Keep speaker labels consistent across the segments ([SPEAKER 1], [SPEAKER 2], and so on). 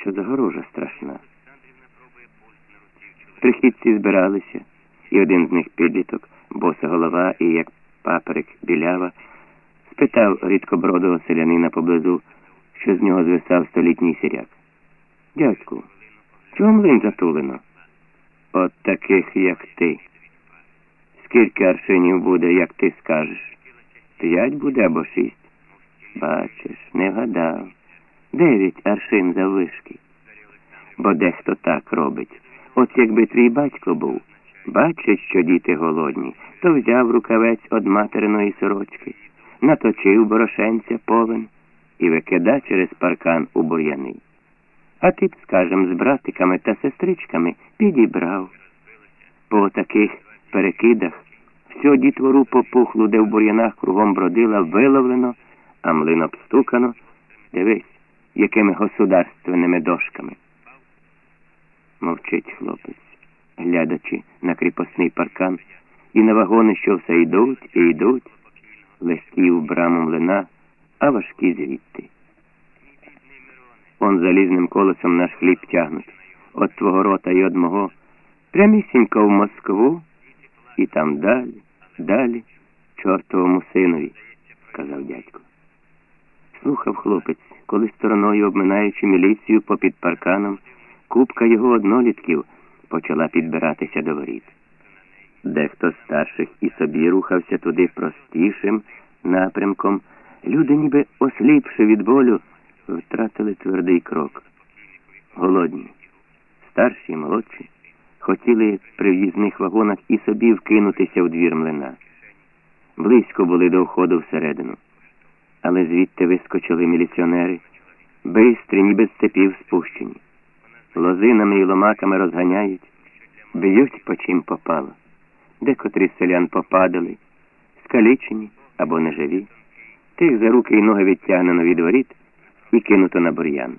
[SPEAKER 1] Що загорожа страшна? Прихідці збиралися, і один з них підліток, боса голова і як паперик білява, спитав рідкобродого селянина поблизу, що з нього звисав столітній сіряк. Дядьку, чого млин затулено? От таких, як ти. Скільки аршинів буде, як ти скажеш? П'ять буде або шість. Бачиш, не гадав. Дев'ять аршин заввишки. Бо дехто так робить. От якби твій батько був, бачить, що діти голодні, то взяв рукавець од материної сорочки, наточив борошенця повен і викида через паркан у бур'яни. А ти б, скажем, з братиками та сестричками підібрав. По таких перекидах всю дітвору попухлу, де в бур'янах кругом бродила, виловлено, а млин обстукано. Дивись, якими государственними дошками. Мовчить хлопець, глядачи на кріпосний паркан, і на вагони, що все йдуть і йдуть, легкі в браму млина, а важкі звідти. Он залізним колесом наш хліб тягнуть, от твого рота і од мого, прямісінько в Москву, і там далі, далі, чортовому синові, сказав дядько. Слухав хлопець, коли стороною обминаючи міліцію попід парканом, купка його однолітків почала підбиратися до воріт. Дехто з старших і собі рухався туди простішим напрямком, люди, ніби осліпши від болю, втратили твердий крок. Голодні, старші і молодші, хотіли при в'їзних вагонах і собі вкинутися в двір млина. Близько були до входу всередину але звідти вискочили міліціонери, бистрі, ніби з цепів спущені. Лозинами і ломаками розганяють, б'ють по чим попало. Декотрі селян попадали, скалічені або неживі. Тих за руки й ноги відтягнено від воріт і кинуто на бур'ян.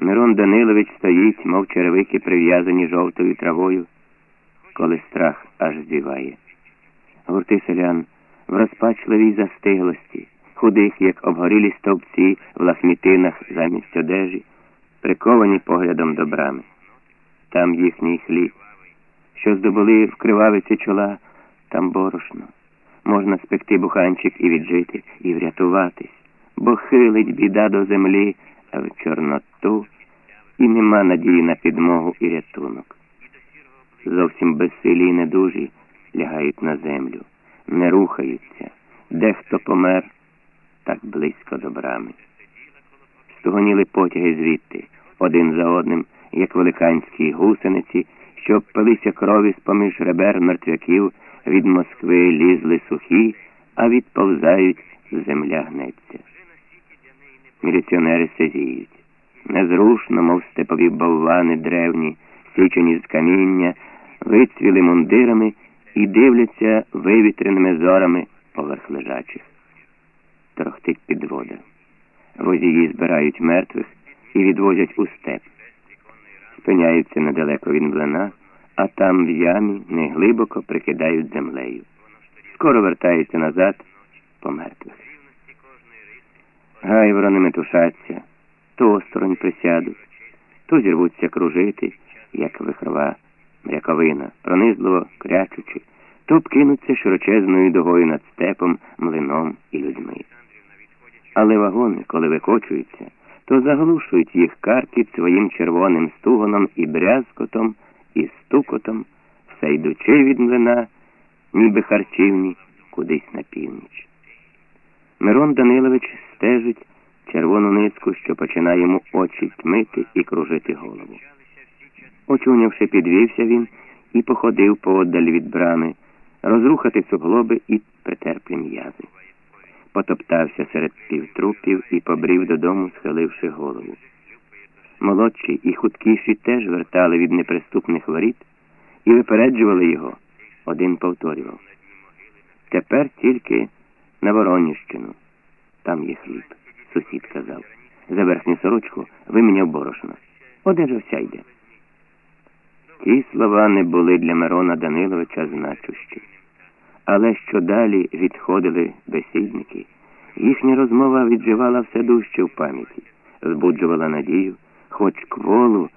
[SPEAKER 1] Мирон Данилович стоїть, мов черевики, прив'язані жовтою травою, коли страх аж зіває. Гурти селян в розпачливій застиглості худих, як обгорілі стовпці в лахмітинах замість одежі, приковані поглядом до брами. Там їхній хліб. Що здобули в кривавиці чола, там борошно. Можна спекти буханчик і віджити, і врятуватись, бо хилить біда до землі, а в Чорноту і нема надії на підмогу і рятунок. Зовсім безсилі і недужі лягають на землю, не рухаються, дехто помер так близько до брами. Стогоніли потяги звідти, один за одним, як великанські гусениці, що пилися крові з поміж ребер мертвяків, від Москви лізли сухі, а відповзають, земля гнеться. Міліціонери сизіють. Незрушно, мов степові болвани древні, січені з каміння, вицвіли мундирами і дивляться вивітреними зорами поверх лежачих торохтить підвода. Водії збирають мертвих і відвозять у степ. Спиняються недалеко від млина, а там в ямі неглибоко прикидають землею. Скоро вертаються назад по мертвих. Гайворони метушаться, то осторонь присядуть, то зірвуться кружити, як вихрова мряковина, пронизливо крячучи, то кинуться широчезною догою над степом, млином і людьми але вагони, коли викочуються, то заглушують їх каркіт своїм червоним стугоном і брязкотом, і стукотом, все йдучи від млина, ніби харчівні, кудись на північ. Мирон Данилович стежить червону нитку, що починає йому очі тьмити і кружити голову. Очунявши, підвівся він і походив поодаль від брами, розрухати суглоби і притерплі м'язи потоптався серед півтрупів і побрів додому, схиливши голову. Молодші і хуткіші теж вертали від неприступних воріт і випереджували його. Один повторював. Тепер тільки на Вороніщину. Там є хліб, сусід казав. За верхню сорочку виміняв борошно. Одежа вся йде. Ті слова не були для Мирона Даниловича значущі. Але що далі відходили бесідники, їхня розмова відживала все дужче в пам'яті, збуджувала надію, хоч кволу,